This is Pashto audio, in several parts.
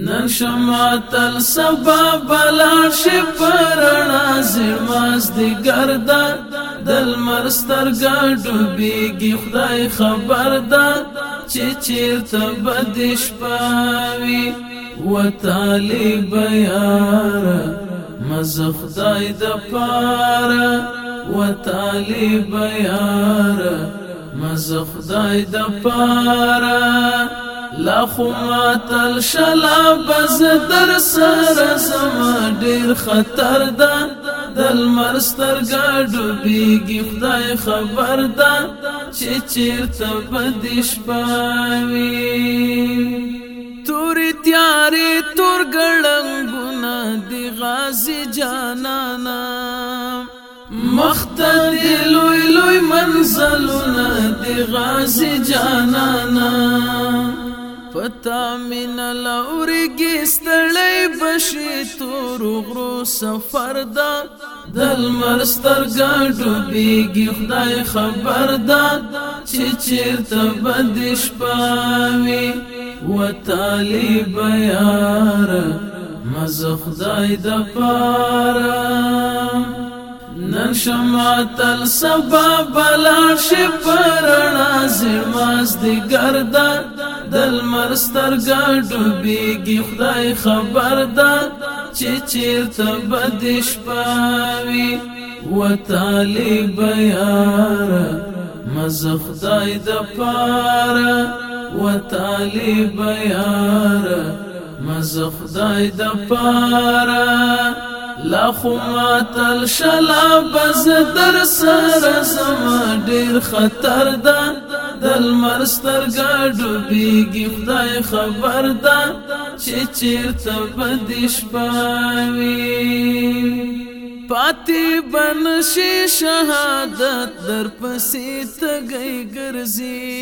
نن شما تل سبا بلار شي پرانا زماس دي ګردا دل مرستر ګډو بيګي خدای خبر دا چې چیرته بدش پاوي و طالب یار مزه خدای د پاره و طالب یار مزه خدای د پاره لخوا تل شلا بز در سر زما ډیر خطر ده دل مرستر گاډو بیگی خدای خبر ده چې چیرته بدش پاوي تور تیارې تور ګړنګونه دی غازی جانانا مختل لوی لوی منزلونه دی غازی جانانا پتا من لورګي ستړی بشي تور غرو سفر دا دل مرستر ګاډو بیګي خدای خبر دا چې چیرته بدش پاوي وطالب یار مز خدای د پاره نن شما تل سبا بلا شپرنا زماز دی گردن دل مرستر گاډو بیګي خدای خبر ده چې چیرته بد شپاوي و طالب یار مزه خدای د پاره و طالب یار مزه خدای د پاره لا خو ماتل شلا بز در سره زما ډیر خطر ده دل مرستر گاډو بیګی خدای خبر دا چې چیرته بدش پاوي پاتې بنشي شهادت در پسې تګي ګرځي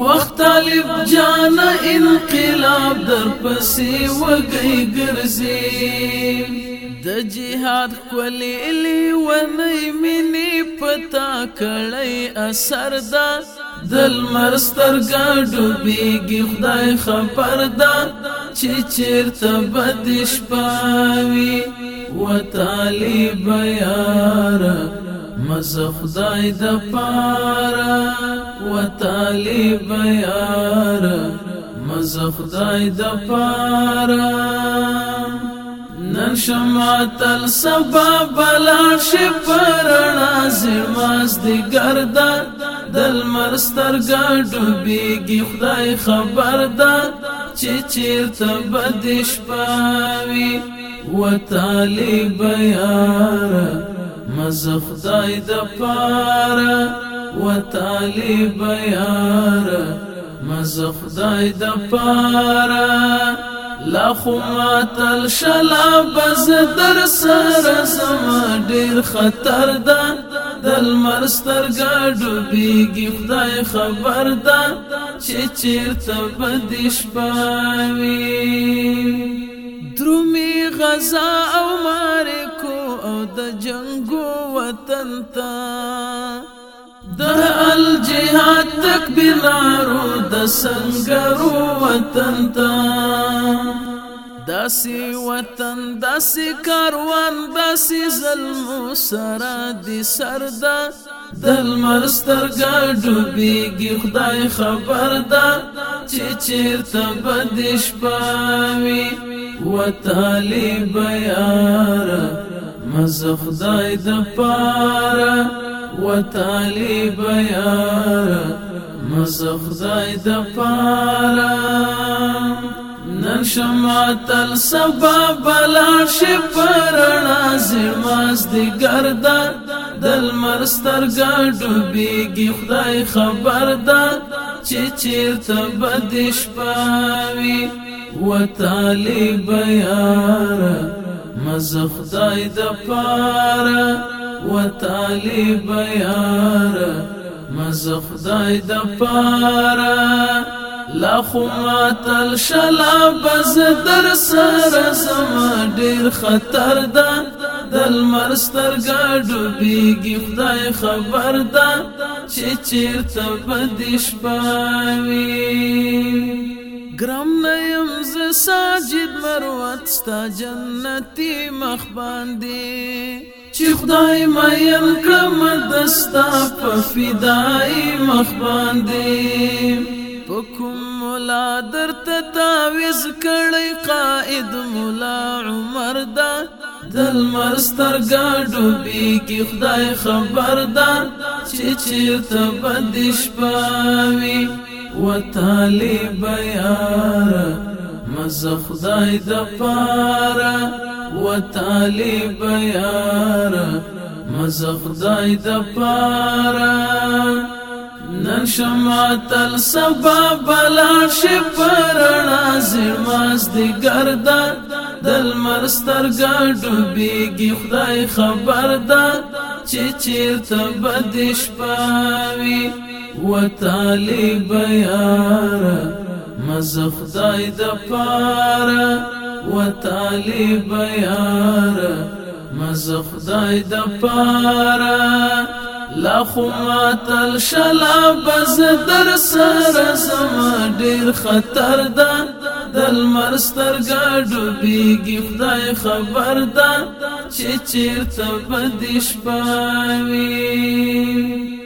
وخت طالب جان انقلاب در پسې وګي ګرځي د جهاد کولې لیونې منی پتا کړی اثر دا دل مرستر ګاډو بیګي خدای خبر دا چې چیرته بدش پاوي و طالب یار مزه خدای د پارا و طالب یار مزه خدای د پارا پریشان شما تل سبا بلان شي پرنا زماس دي ګردا دل مرستر ګډو بيګي خدای خبر ده چې چیرته بدش پاوي و طالب یار مزه خدای د پاره و طالب یار مزه خدای د پاره لخما تل شلا بز در سر زما ډیر خطر ده دل مرستر ګاډو بیګی خدای خبر ده چې چیرته بدش پاوي درومي غزا او مارکو او د جنگو وطن ته د الله جهاد تکبیرارو د سنگرو وطن ته داسې وطن داسې کاروان داسې ظلم سره دي سردا دل مرستر ګډو بیګي خدای خبر دا چې چیرته بدش پاوي و طالب یار مزه خدای د پاره وطالب یارا مسخ زای د پارا نن شما تل سبا بلار شي پرنا زماس دی ګردا دل مرستر ګډو بیګي خدای خبر دا چې چیرته بدش پاوي وطالب یارا مزخ زای د پارا و طالب یار مزخ دای د پارا لا خو ما تل شلا بز در سر زما ډیر خطر ده دل مرستر گاډو بیگی خدای خبر ده چې چیرته بدش پاوی ګرام نیم ز ساجد مروت ستا جنتی مخ باندې چې خدای ما يم کړم دستا په فدای مخ باندې پکم مولا درته تعویز کړی قائد مولا عمر دا دل مرستر گاډو بیګي خدای خبردار چې چیرته بندش پاوي و طالب یار مزه خدای د پاره و طالب یار مزه خدای د پاره نن شما تل سبا بلا شي پرنا زماز دي ګردا دل مرستر ګډو بيګي خدای خبر ده چې چیرته بدش پاوي و طالب یارا مزخدای د پارا و طالب یارا مزخدای د پارا لا خما تل شلا بز در سر زما ډیر خطر ده دل مرستر گاډو بیگی خدای خبر ده چې چیرته بدش پاوی